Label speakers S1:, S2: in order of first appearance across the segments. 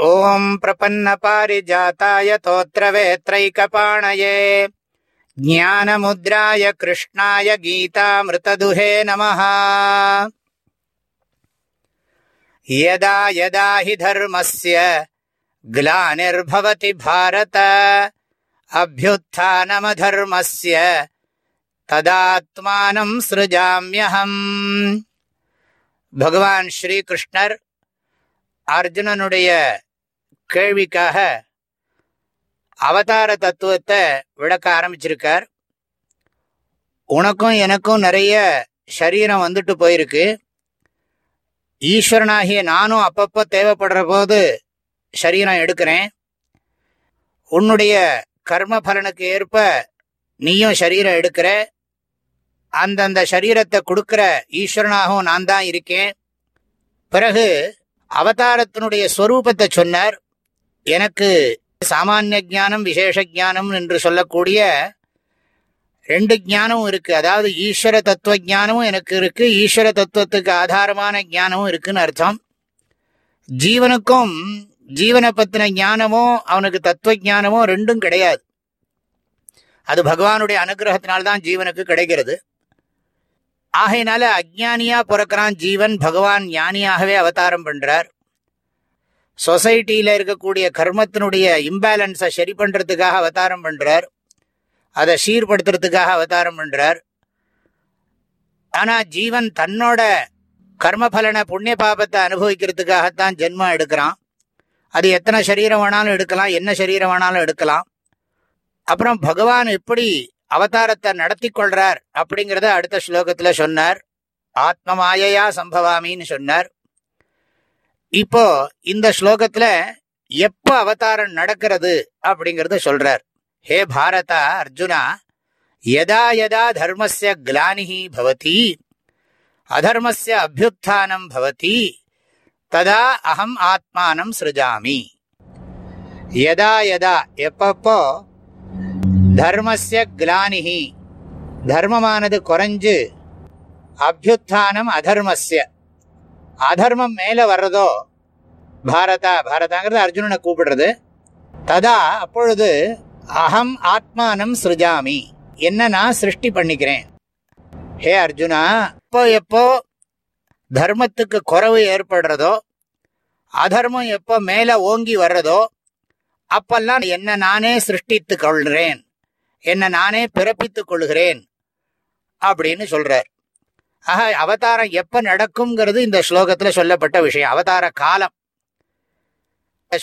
S1: ॐ प्रपन्नपारिजाताय ज्ञान ज्ञानमुद्राय कृष्णाय गीतामृतदुहे नमः। यदा यदा हि धर्मस्य ग्लानिर्भवति भारत, अभ्युत्थानमधर्मस्य तदात्मानं सृजाम्यहम्। भगवान् श्रीकृष्णर् அர்ஜுனனுடைய கேள்விக்காக அவதார தத்துவத்தை விளக்க ஆரம்பிச்சிருக்கார். உனக்கும் எனக்கும் நிறைய சரீரம் வந்துட்டு போயிருக்கு. ஈஸ்வரனாகிய நானும் அப்பப்போ தேவைப்படுற போது சரீரம் எடுக்கிறேன். உன்னுடைய கர்ம பலனுக்கு ஏற்ப நீயும் சரீரம் எடுக்கிற. அந்தந்த சரீரத்தை கொடுக்குற ஈஸ்வரனாகவும் நான் தான் இருக்கேன். பிறகு அவதாரத்தினுடைய ஸ்வரூபத்தை சொன்னார். எனக்கு சாமானிய ஜானம் விசேஷ ஜானம் என்று சொல்லக்கூடிய ரெண்டு ஜானமும் இருக்குது அதாவது ஈஸ்வர தத்துவ ஞானமும் எனக்கு இருக்குது ஈஸ்வர தத்துவத்துக்கு ஆதாரமான ஞானமும் இருக்குன்னு அர்த்தம். ஜீவனுக்கும் ஜீவனை பற்றின ஞானமோ அவனுக்கு தத்துவ ஞானமோ ரெண்டும் கிடையாது. அது பகவானுடைய அனுகிரகத்தினால்தான் ஜீவனுக்கு கிடைக்கிறது. ஆகையினால அஜானியா பிறக்கிறான் ஜீவன் பகவான் ஞானியாகவே அவதாரம் பண்றார். சொசைட்டியில இருக்கக்கூடிய கர்மத்தினுடைய இம்பேலன்ஸை சரி பண்றதுக்காக அவதாரம் பண்றார். அதை சீர்படுத்துறதுக்காக அவதாரம் பண்றார். ஆனா ஜீவன் தன்னோட கர்மபலனை புண்ணிய பாபத்தை அனுபவிக்கிறதுக்காகத்தான் ஜென்மம் எடுக்கிறான். அது எத்தனை சரீரம் வேணாலும் எடுக்கலாம் என்ன சரீரம் வேணாலும் எடுக்கலாம். அப்புறம் பகவான் எப்படி அவதாரத்தை நடத்தி கொள்றார் அப்படிங்கிறத அடுத்த ஸ்லோகத்துல சொன்னார். ஆத்ம மாயையா சம்பவாமின்னு சொன்னார். இப்போ இந்த ஸ்லோகத்துல எப்ப அவதாரம் நடக்கிறது அப்படிங்கறத சொல்றார். ஹே பாரதா அர்ஜுனா யதா யதா தர்மஸ்ய கிளானிஹி பவதி அதர்மஸ்ய அபியுத்தானம் பவதி ததா அகம் ஆத்மானம் சிருஜாமி. யதா யதா எப்பப்போ தர்மஸ்ய கிளானிஹி தர்மமானது குறைஞ்சு அபியுத்தானம் அதர்மஸ்ய. அதர்மம் மேலே வர்றதோ பாரதா பாரதாங்கிறது அர்ஜுனனை கூப்பிடுறது. ததா அப்பொழுது அகம் ஆத்மானம் சிருஜாமி. என்ன நான் சிருஷ்டி பண்ணிக்கிறேன். ஹே அர்ஜுனா இப்போ எப்போ தர்மத்துக்கு குறைவு ஏற்படுறதோ அதர்மம் எப்போ மேலே ஓங்கி வர்றதோ அப்பெல்லாம் என்ன நானே சிருஷ்டித்து கொள்கிறேன். என்னை நானே பிறப்பித்துக் கொள்கிறேன் அப்படின்னு சொல்றார். ஆக அவதாரம் எப்போ நடக்கும்ங்கிறது இந்த ஸ்லோகத்தில் சொல்லப்பட்ட விஷயம். அவதார காலம்.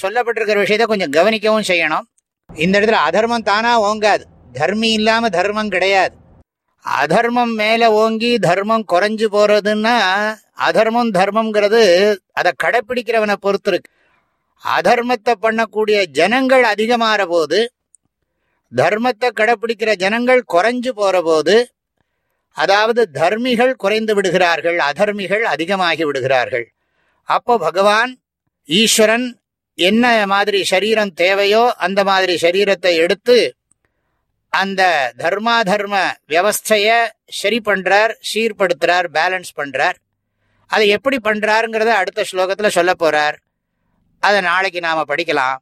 S1: சொல்லப்பட்டிருக்கிற விஷயத்த கொஞ்சம் கவனிக்கவும் செய்யணும். இந்த இடத்துல அதர்மம் தானா ஓங்காது. தர்மி இல்லாம தர்மம் கிடையாது. அதர்மம் மேல ஓங்கி தர்மம் குறைஞ்சு போறதுன்னா அதர்மம் தர்மம்ங்கிறது அதை கடைப்பிடிக்கிறவனை பொறுத்து இருக்கு. அதர்மத்தை பண்ணக்கூடிய ஜனங்கள் அதிகமாற போது தர்மத்தை கடைப்பிடிக்கிற ஜனங்கள் குறைஞ்சு போற போது அதாவது தர்மிகள் குறைந்து விடுகிறார்கள் அதர்மிகள் அதிகமாகி விடுகிறார்கள். அப்போ பகவான் ஈஸ்வரன் என்ன மாதிரி சரீரம் தேவையோ அந்த மாதிரி சரீரத்தை எடுத்து அந்த தர்மாதர்ம வியவஸ்தைய சரி பண்றார் சீர்படுத்துறார் பேலன்ஸ் பண்றார். அதை எப்படி பண்றாருங்கிறத அடுத்த ஸ்லோகத்தில் சொல்ல போறார். அதை நாளைக்கு நாம படிக்கலாம்.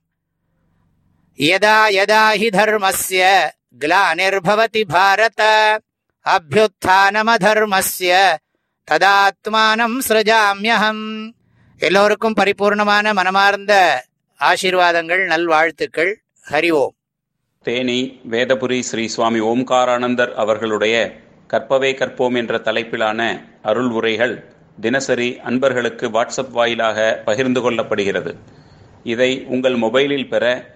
S1: யதா யதா ஹி தர்மஸ்ய கிளானிர்பவதி பாரத அபியுத்தானமதர்மஸ்ய ததாத்மானம் சிருஜாமியகம் எல்லோருக்கும் பரிபூர்ணமான மனமார்ந்த ஆசீர்வாதங்கள் நல்வாழ்த்துக்கள். ஹரி ஓம்.
S2: தேனி வேதபுரி ஸ்ரீ சுவாமி ஓம்காரானந்தர் அவர்களுடைய கற்பவே கற்போம் என்ற தலைப்பிலான அருள் உரைகள் தினசரி அன்பர்களுக்கு வாட்ஸ்அப் வாயிலாக பகிர்ந்து கொள்ளப்படுகிறது. இதை உங்கள் மொபைலில் பெற